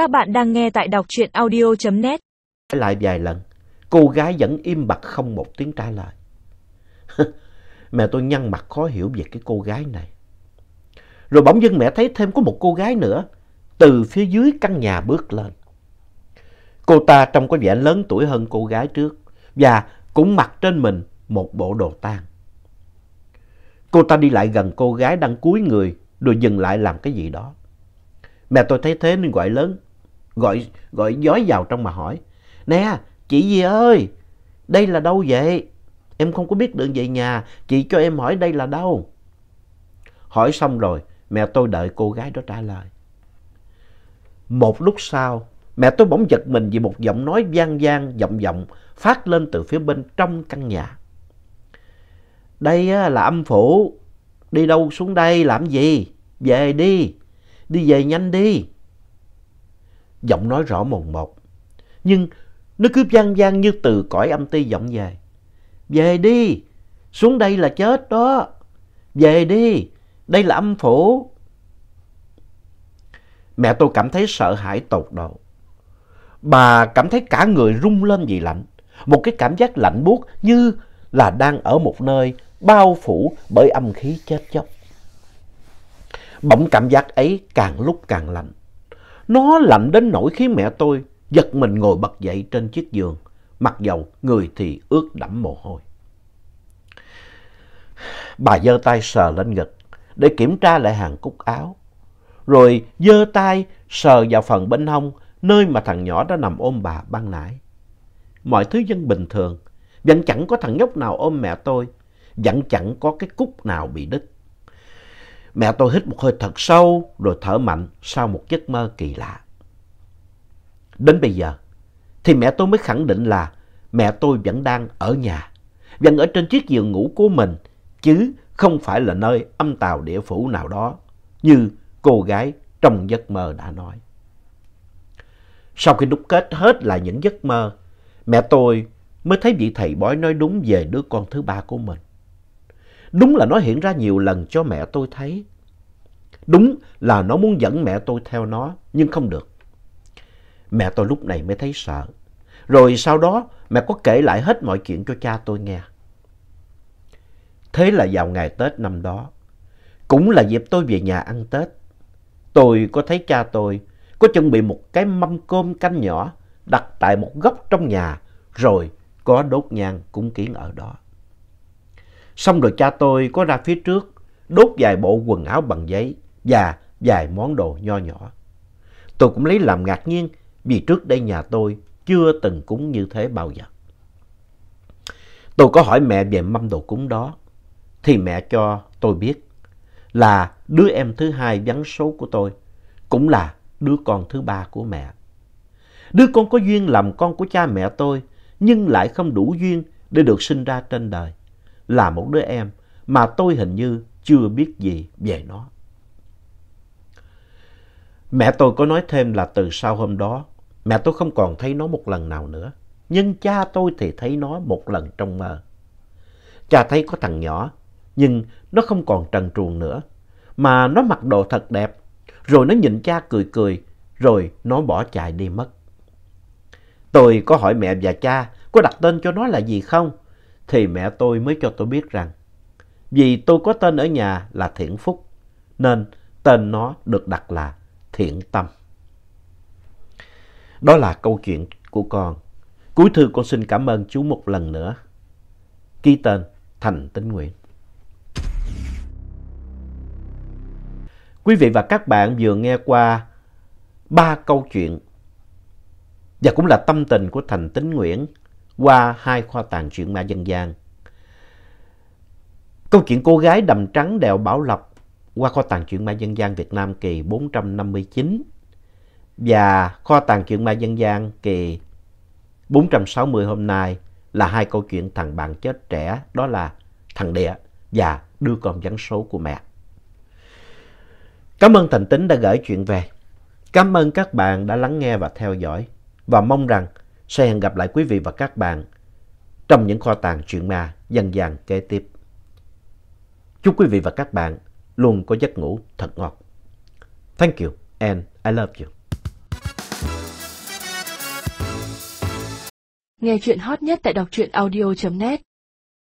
Các bạn đang nghe tại đọc truyện audio.net. lại vài lần, cô gái vẫn im bặt không một tiếng trả lời. mẹ tôi nhăn mặt khó hiểu về cái cô gái này. Rồi bỗng dưng mẹ thấy thêm có một cô gái nữa từ phía dưới căn nhà bước lên. Cô ta trông có vẻ lớn tuổi hơn cô gái trước và cũng mặc trên mình một bộ đồ tang. Cô ta đi lại gần cô gái đang cúi người rồi dừng lại làm cái gì đó. Mẹ tôi thấy thế nên gọi lớn, gọi, gọi dói vào trong mà hỏi. Nè, chị gì ơi, đây là đâu vậy? Em không có biết đường về nhà, chị cho em hỏi đây là đâu? Hỏi xong rồi, mẹ tôi đợi cô gái đó trả lời. Một lúc sau, mẹ tôi bỗng giật mình vì một giọng nói vang vang vọng vọng phát lên từ phía bên trong căn nhà. Đây là âm phủ, đi đâu xuống đây làm gì? Về đi, đi về nhanh đi. Giọng nói rõ mồn một, nhưng nó cứ vang vang như từ cõi âm ti vọng về. Về đi, xuống đây là chết đó. Về đi, đây là âm phủ. Mẹ tôi cảm thấy sợ hãi tột độ. Bà cảm thấy cả người rung lên vì lạnh. Một cái cảm giác lạnh buốt như là đang ở một nơi bao phủ bởi âm khí chết chóc. Bỗng cảm giác ấy càng lúc càng lạnh. Nó lạnh đến nỗi khiến mẹ tôi giật mình ngồi bật dậy trên chiếc giường, mặc dầu người thì ướt đẫm mồ hôi. Bà giơ tay sờ lên ngực để kiểm tra lại hàng cúc áo, rồi giơ tay sờ vào phần bên hông nơi mà thằng nhỏ đã nằm ôm bà ban nãy. Mọi thứ vẫn bình thường, vẫn chẳng có thằng nhóc nào ôm mẹ tôi, vẫn chẳng có cái cúc nào bị đứt. Mẹ tôi hít một hơi thật sâu rồi thở mạnh sau một giấc mơ kỳ lạ. Đến bây giờ thì mẹ tôi mới khẳng định là mẹ tôi vẫn đang ở nhà, vẫn ở trên chiếc giường ngủ của mình chứ không phải là nơi âm tào địa phủ nào đó như cô gái trong giấc mơ đã nói. Sau khi đúc kết hết lại những giấc mơ, mẹ tôi mới thấy vị thầy bói nói đúng về đứa con thứ ba của mình. Đúng là nó hiện ra nhiều lần cho mẹ tôi thấy. Đúng là nó muốn dẫn mẹ tôi theo nó, nhưng không được. Mẹ tôi lúc này mới thấy sợ. Rồi sau đó mẹ có kể lại hết mọi chuyện cho cha tôi nghe. Thế là vào ngày Tết năm đó, cũng là dịp tôi về nhà ăn Tết. Tôi có thấy cha tôi có chuẩn bị một cái mâm cơm canh nhỏ đặt tại một góc trong nhà, rồi có đốt nhang cúng kiến ở đó. Xong rồi cha tôi có ra phía trước, đốt vài bộ quần áo bằng giấy và vài món đồ nho nhỏ. Tôi cũng lấy làm ngạc nhiên vì trước đây nhà tôi chưa từng cúng như thế bao giờ. Tôi có hỏi mẹ về mâm đồ cúng đó, thì mẹ cho tôi biết là đứa em thứ hai vắng số của tôi cũng là đứa con thứ ba của mẹ. Đứa con có duyên làm con của cha mẹ tôi nhưng lại không đủ duyên để được sinh ra trên đời. Là một đứa em mà tôi hình như chưa biết gì về nó. Mẹ tôi có nói thêm là từ sau hôm đó, mẹ tôi không còn thấy nó một lần nào nữa. Nhưng cha tôi thì thấy nó một lần trong mơ. Cha thấy có thằng nhỏ, nhưng nó không còn trần truồng nữa. Mà nó mặc đồ thật đẹp, rồi nó nhìn cha cười cười, rồi nó bỏ chạy đi mất. Tôi có hỏi mẹ và cha có đặt tên cho nó là gì không? Thì mẹ tôi mới cho tôi biết rằng vì tôi có tên ở nhà là Thiện Phúc, nên tên nó được đặt là Thiện Tâm. Đó là câu chuyện của con. Cuối thư con xin cảm ơn chú một lần nữa. Ký tên Thành Tín Nguyện. Quý vị và các bạn vừa nghe qua ba câu chuyện và cũng là tâm tình của Thành Tín Nguyễn qua hai kho tàng truyện ma dân gian. Câu chuyện cô gái đầm trắng đèo Bảo Lộc qua kho tàng truyện ma dân gian Việt Nam kỳ 459 và kho tàng truyện ma dân gian kỳ 460 hôm nay là hai câu chuyện thằng bạn chết trẻ, đó là thằng Địa và đưa con vắng số của mẹ. Cảm ơn Thành Tính đã gửi chuyện về. Cảm ơn các bạn đã lắng nghe và theo dõi và mong rằng sẽ hẹn gặp lại quý vị và các bạn trong những kho tàng truyện ma dân gian kế tiếp. Chúc quý vị và các bạn luôn có giấc ngủ thật ngọt. Thank you and I love you. Nghe chuyện hot nhất tại đọc truyện audio.net